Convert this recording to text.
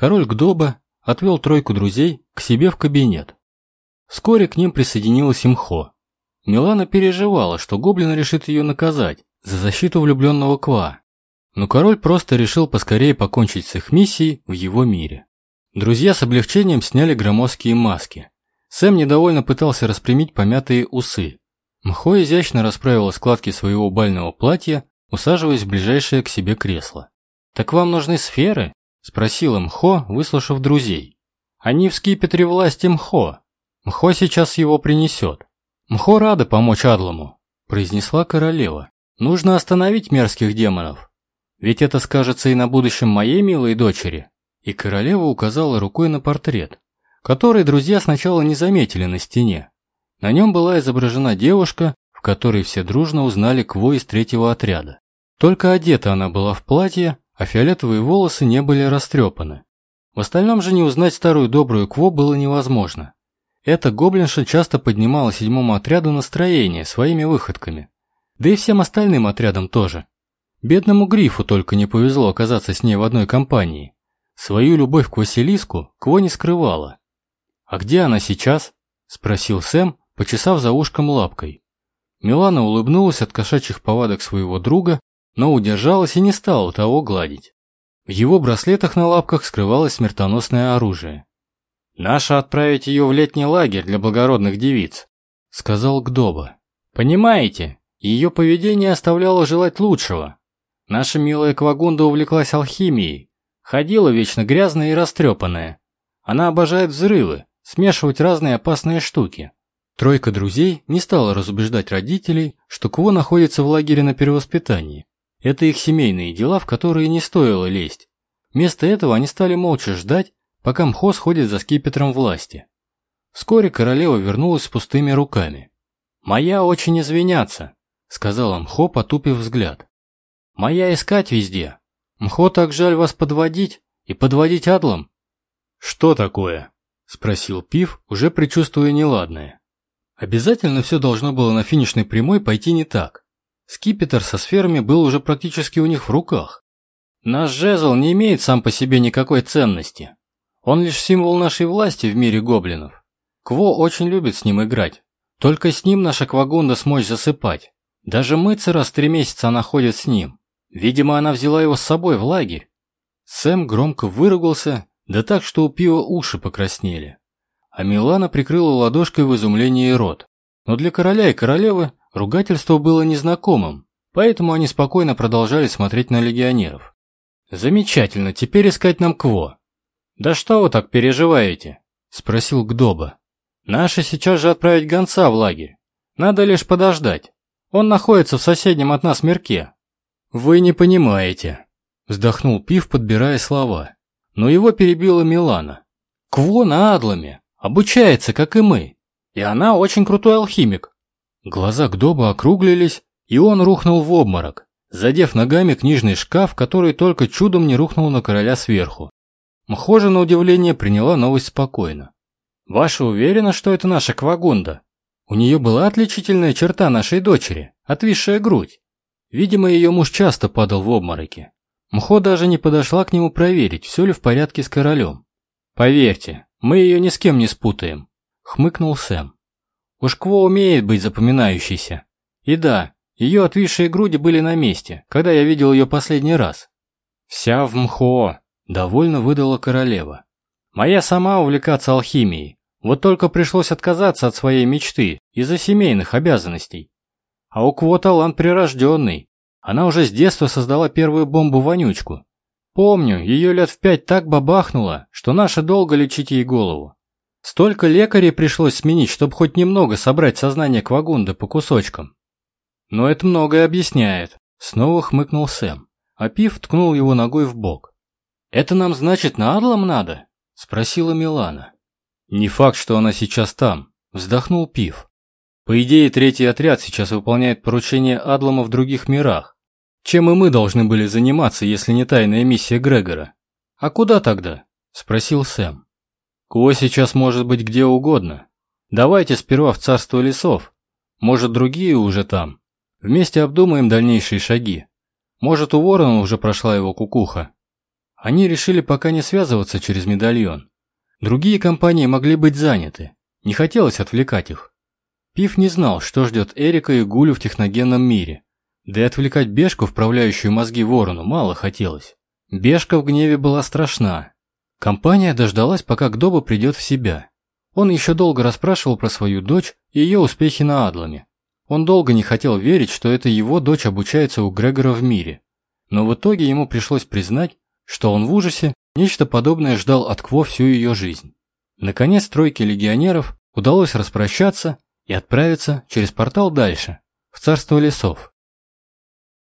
король Гдоба отвел тройку друзей к себе в кабинет. Вскоре к ним присоединилась Имхо. Милана переживала, что гоблин решит ее наказать за защиту влюбленного Ква. Но король просто решил поскорее покончить с их миссией в его мире. Друзья с облегчением сняли громоздкие маски. Сэм недовольно пытался распрямить помятые усы. Мхо изящно расправила складки своего бального платья, усаживаясь в ближайшее к себе кресло. «Так вам нужны сферы?» – спросила Мхо, выслушав друзей. «Они в скипетре власти Мхо. Мхо сейчас его принесет. Мхо рада помочь Адлому», – произнесла королева. «Нужно остановить мерзких демонов. Ведь это скажется и на будущем моей милой дочери». И королева указала рукой на портрет, который друзья сначала не заметили на стене. На нем была изображена девушка, в которой все дружно узнали Кво из третьего отряда. Только одета она была в платье, а фиолетовые волосы не были растрепаны. В остальном же не узнать старую добрую Кво было невозможно. Эта гоблинша часто поднимала седьмому отряду настроение своими выходками. Да и всем остальным отрядам тоже. Бедному Грифу только не повезло оказаться с ней в одной компании. Свою любовь к Василиску Кво не скрывала. «А где она сейчас?» – спросил Сэм, почесав за ушком лапкой. Милана улыбнулась от кошачьих повадок своего друга но удержалась и не стала того гладить. В его браслетах на лапках скрывалось смертоносное оружие. «Наша отправить ее в летний лагерь для благородных девиц», — сказал Гдоба. «Понимаете, ее поведение оставляло желать лучшего. Наша милая Квагунда увлеклась алхимией, ходила вечно грязная и растрепанная. Она обожает взрывы, смешивать разные опасные штуки». Тройка друзей не стала разубеждать родителей, что Кво находится в лагере на перевоспитании. Это их семейные дела, в которые не стоило лезть. Вместо этого они стали молча ждать, пока Мхо сходит за скипетром власти. Вскоре королева вернулась с пустыми руками. «Моя очень извиняться», — сказала Мхо, потупив взгляд. «Моя искать везде. Мхо так жаль вас подводить и подводить адлом». «Что такое?» — спросил Пив, уже предчувствуя неладное. Обязательно все должно было на финишной прямой пойти не так. Скипетр со сферами был уже практически у них в руках. Наш жезл не имеет сам по себе никакой ценности. Он лишь символ нашей власти в мире гоблинов. Кво очень любит с ним играть. Только с ним наша Квагунда сможет засыпать. Даже в три месяца она ходит с ним. Видимо, она взяла его с собой в лагерь. Сэм громко выругался, да так, что у пива уши покраснели. А Милана прикрыла ладошкой в изумлении рот. Но для короля и королевы Ругательство было незнакомым, поэтому они спокойно продолжали смотреть на легионеров. «Замечательно, теперь искать нам Кво». «Да что вы так переживаете?» – спросил Гдоба. «Наши сейчас же отправить гонца в лагерь. Надо лишь подождать. Он находится в соседнем от нас мирке». «Вы не понимаете», – вздохнул Пив, подбирая слова. Но его перебила Милана. «Кво на Адламе. Обучается, как и мы. И она очень крутой алхимик. Глаза Гдоба округлились, и он рухнул в обморок, задев ногами книжный шкаф, который только чудом не рухнул на короля сверху. Мхожа, на удивление, приняла новость спокойно. «Ваша уверена, что это наша Квагунда? У нее была отличительная черта нашей дочери, отвисшая грудь. Видимо, ее муж часто падал в обмороки. Мхо даже не подошла к нему проверить, все ли в порядке с королем. «Поверьте, мы ее ни с кем не спутаем», — хмыкнул Сэм. Уж Кво умеет быть запоминающейся. И да, ее отвисшие груди были на месте, когда я видел ее последний раз. Вся в мхо, довольно выдала королева. Моя сама увлекаться алхимией, вот только пришлось отказаться от своей мечты из-за семейных обязанностей. А у Кво талант прирожденный. Она уже с детства создала первую бомбу-вонючку. Помню, ее лет в пять так бабахнуло, что наше долго лечить ей голову. Столько лекарей пришлось сменить, чтобы хоть немного собрать сознание Квагунда по кусочкам. Но это многое объясняет. Снова хмыкнул Сэм, а Пив ткнул его ногой в бок. «Это нам, значит, на Адлом надо?» – спросила Милана. «Не факт, что она сейчас там», – вздохнул Пив. «По идее, третий отряд сейчас выполняет поручение Адлома в других мирах. Чем и мы должны были заниматься, если не тайная миссия Грегора?» «А куда тогда?» – спросил Сэм. Ко сейчас может быть где угодно. Давайте сперва в царство лесов. Может, другие уже там. Вместе обдумаем дальнейшие шаги. Может, у ворона уже прошла его кукуха. Они решили пока не связываться через медальон. Другие компании могли быть заняты, не хотелось отвлекать их. Пив не знал, что ждет Эрика и Гулю в техногенном мире. Да и отвлекать Бешку, вправляющую мозги ворону, мало хотелось. Бешка в гневе была страшна. Компания дождалась, пока Гдоба придет в себя. Он еще долго расспрашивал про свою дочь и ее успехи на Адламе. Он долго не хотел верить, что это его дочь обучается у Грегора в мире. Но в итоге ему пришлось признать, что он в ужасе, нечто подобное ждал от Кво всю ее жизнь. Наконец тройке легионеров удалось распрощаться и отправиться через портал дальше, в царство лесов.